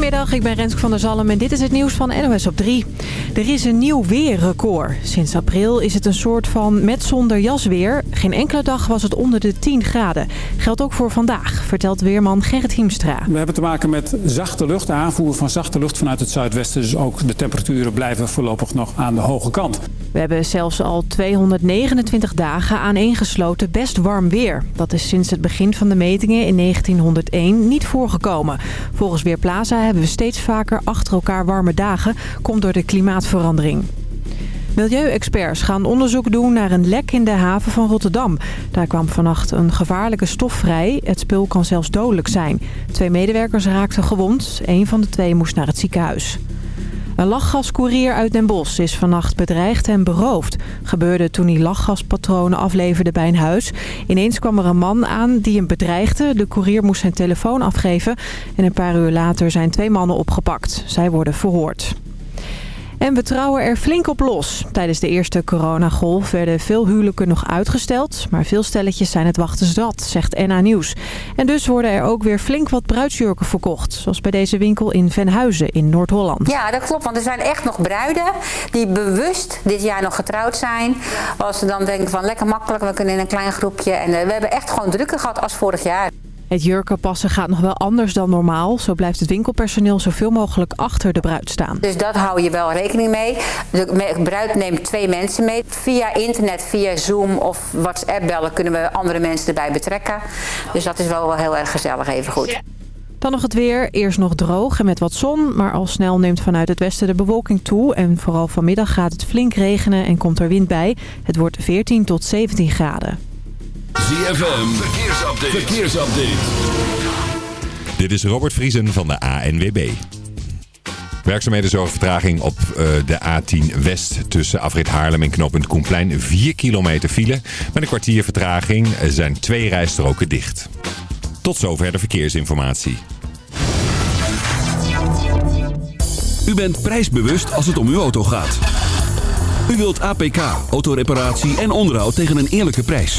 Goedemiddag, ik ben Renske van der Zalm en dit is het nieuws van NOS op 3. Er is een nieuw weerrecord. Sinds april is het een soort van met zonder jas weer. Geen enkele dag was het onder de 10 graden. Geldt ook voor vandaag, vertelt weerman Gerrit Hiemstra. We hebben te maken met zachte lucht, de aanvoer van zachte lucht vanuit het zuidwesten. Dus ook de temperaturen blijven voorlopig nog aan de hoge kant. We hebben zelfs al 229 dagen aaneengesloten best warm weer. Dat is sinds het begin van de metingen in 1901 niet voorgekomen. Volgens Weerplaza hebben we steeds vaker achter elkaar warme dagen. Komt door de klimaatverandering. Milieuexperts gaan onderzoek doen naar een lek in de haven van Rotterdam. Daar kwam vannacht een gevaarlijke stof vrij. Het spul kan zelfs dodelijk zijn. Twee medewerkers raakten gewond. Een van de twee moest naar het ziekenhuis. Een lachgascourier uit Den Bosch is vannacht bedreigd en beroofd. Gebeurde toen hij lachgaspatronen afleverde bij een huis. Ineens kwam er een man aan die hem bedreigde. De courier moest zijn telefoon afgeven. En een paar uur later zijn twee mannen opgepakt. Zij worden verhoord. En we trouwen er flink op los. Tijdens de eerste coronagolf werden veel huwelijken nog uitgesteld. Maar veel stelletjes zijn het wachten zat, zegt NA Nieuws. En dus worden er ook weer flink wat bruidsjurken verkocht. Zoals bij deze winkel in Venhuizen in Noord-Holland. Ja, dat klopt. Want er zijn echt nog bruiden die bewust dit jaar nog getrouwd zijn. Als ze dan denken van lekker makkelijk, we kunnen in een klein groepje. En eh, we hebben echt gewoon drukker gehad als vorig jaar. Het jurkenpassen gaat nog wel anders dan normaal. Zo blijft het winkelpersoneel zoveel mogelijk achter de bruid staan. Dus dat hou je wel rekening mee. De bruid neemt twee mensen mee. Via internet, via Zoom of WhatsApp bellen kunnen we andere mensen erbij betrekken. Dus dat is wel heel erg gezellig even goed. Dan nog het weer. Eerst nog droog en met wat zon. Maar al snel neemt vanuit het westen de bewolking toe. En vooral vanmiddag gaat het flink regenen en komt er wind bij. Het wordt 14 tot 17 graden. ZFM, verkeersupdate. verkeersupdate. Dit is Robert Vriesen van de ANWB. Werkzaamheden zorgen vertraging op uh, de A10 West tussen Afrit Haarlem en knooppunt Koenplein. 4 kilometer file. Met een kwartier vertraging zijn twee rijstroken dicht. Tot zover de verkeersinformatie. U bent prijsbewust als het om uw auto gaat. U wilt APK, autoreparatie en onderhoud tegen een eerlijke prijs.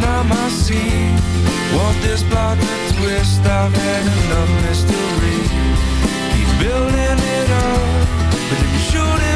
not my scene. Want this plot to twist? I've had enough mystery Keep building it up But then you're shooting me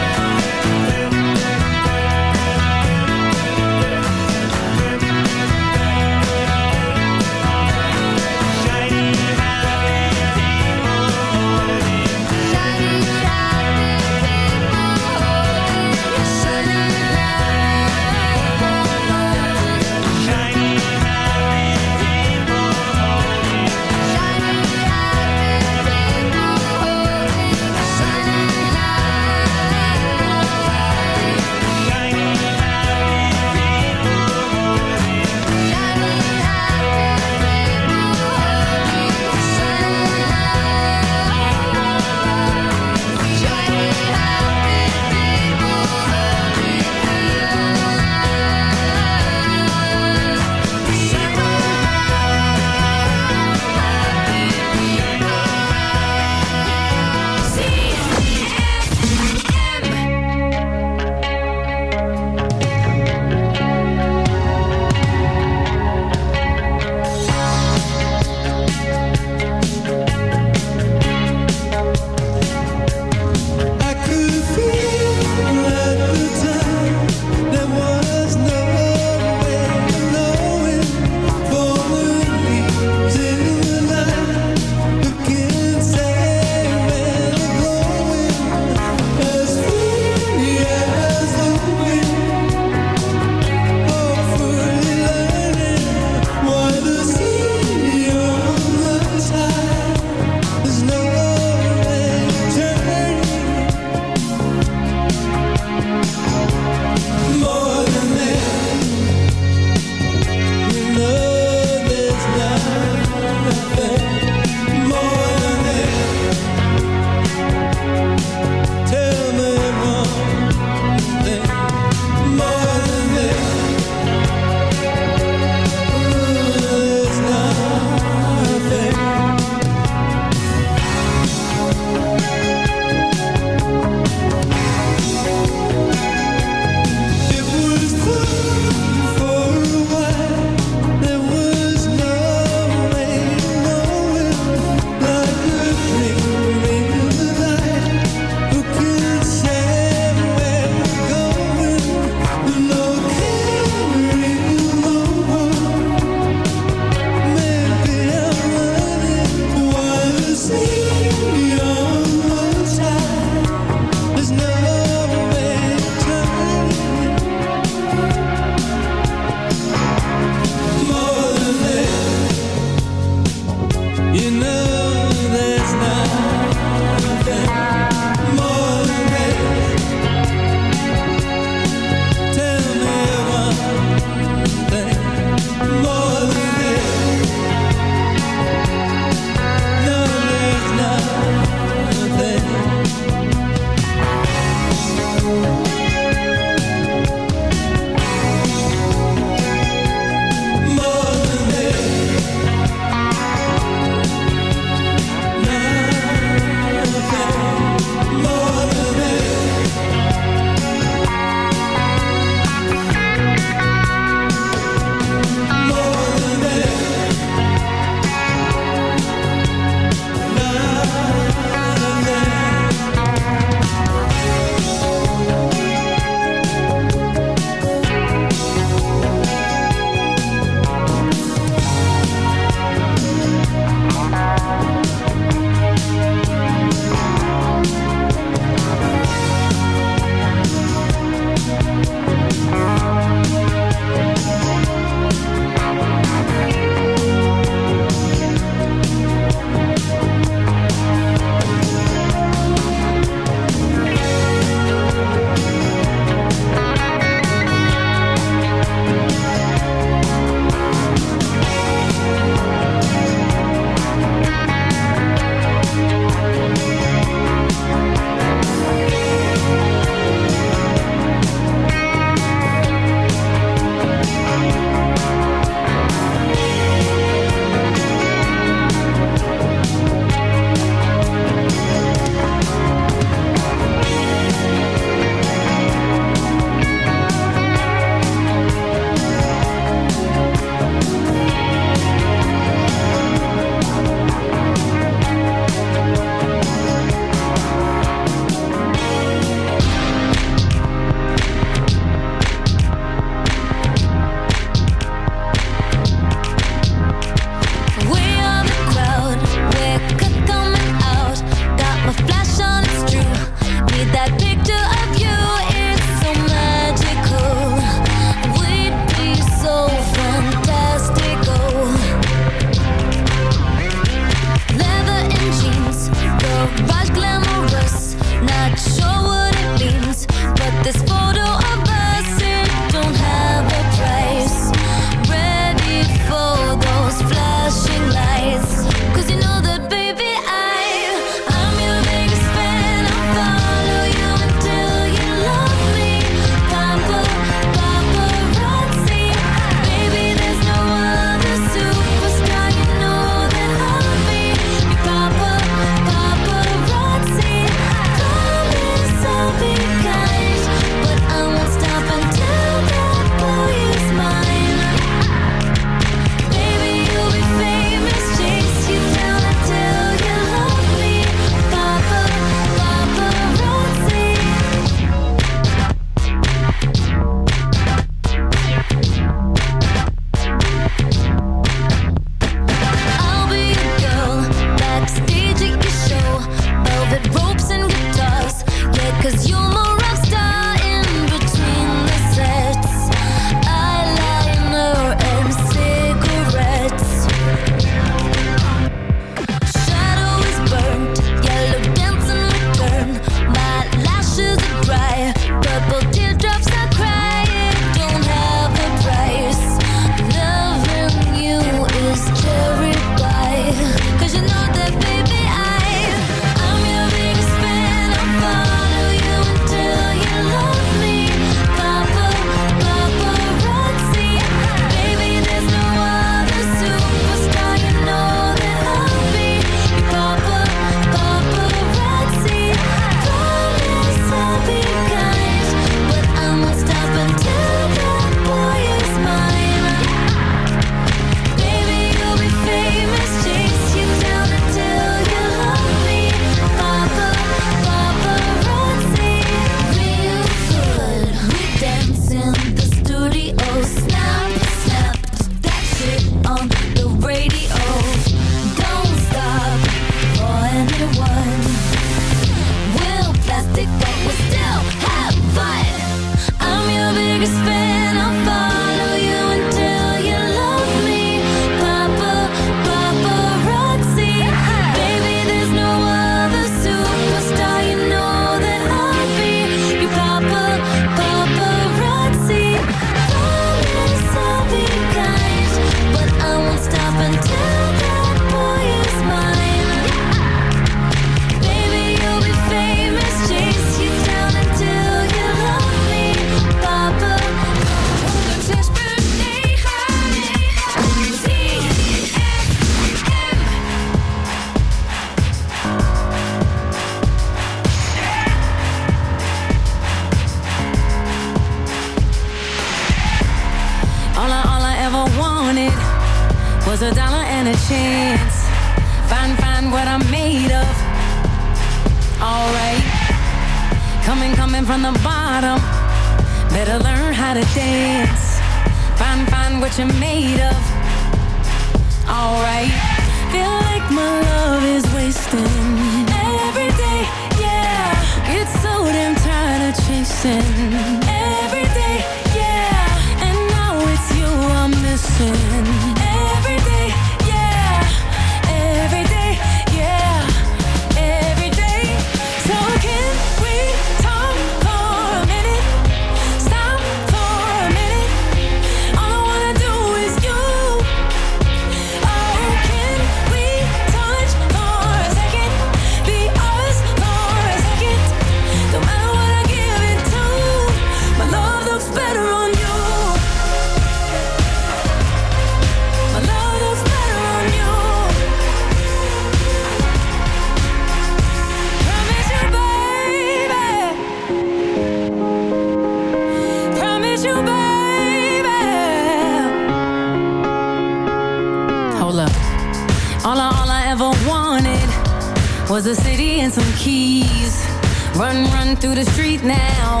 was a city and some keys. Run, run through the street now.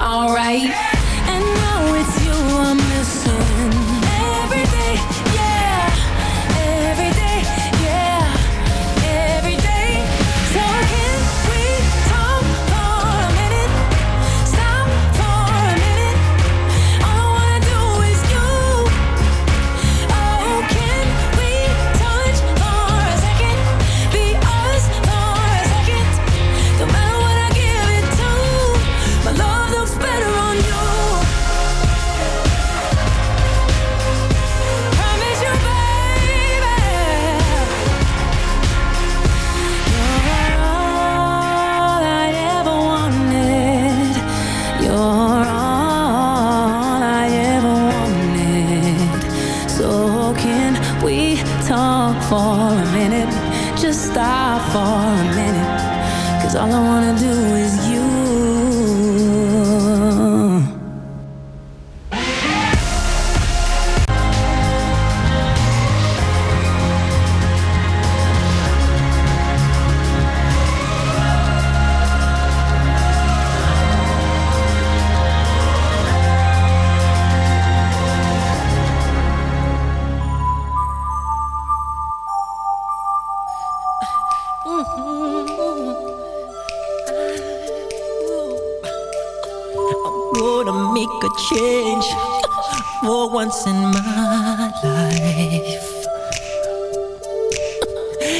Alright, and now it's you I'm missing.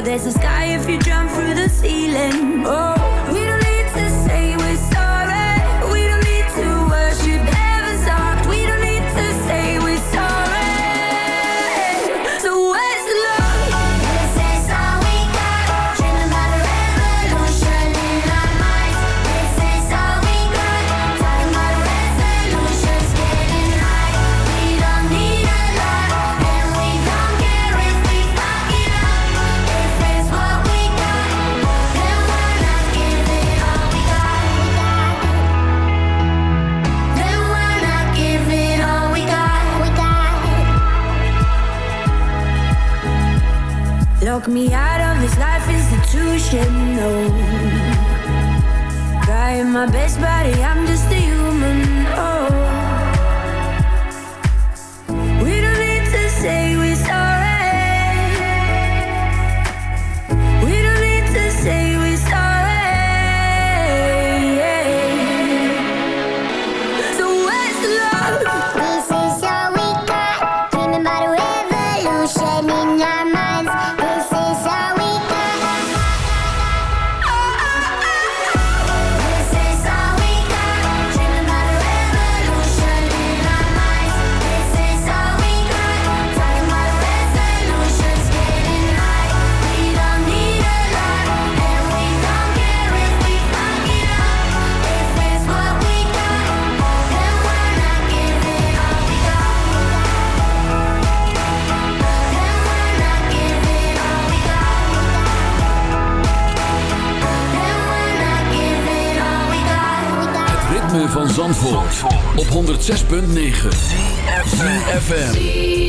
But there's a 106.9 FM.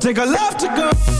Take a love to go.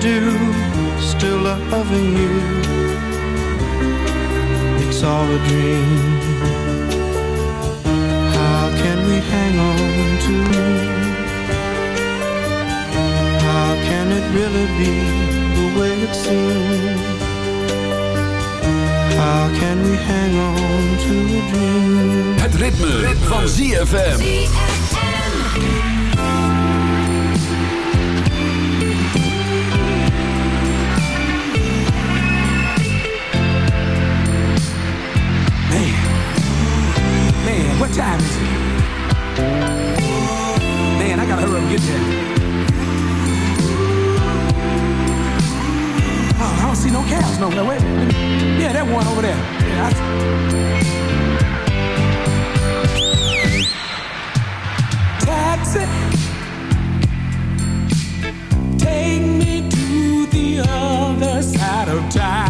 Do? Still loving you. It's all a dream. How can we hang on to? How can it really be the way it seems? How can we hang on to a dream? Het ritme, van ZFM. What time is it? Man, I gotta hurry up and get there. Oh, I don't see no cabs no more. Wait. Yeah, that one over there. Yeah, I- Taxi. Take me to the other side of town.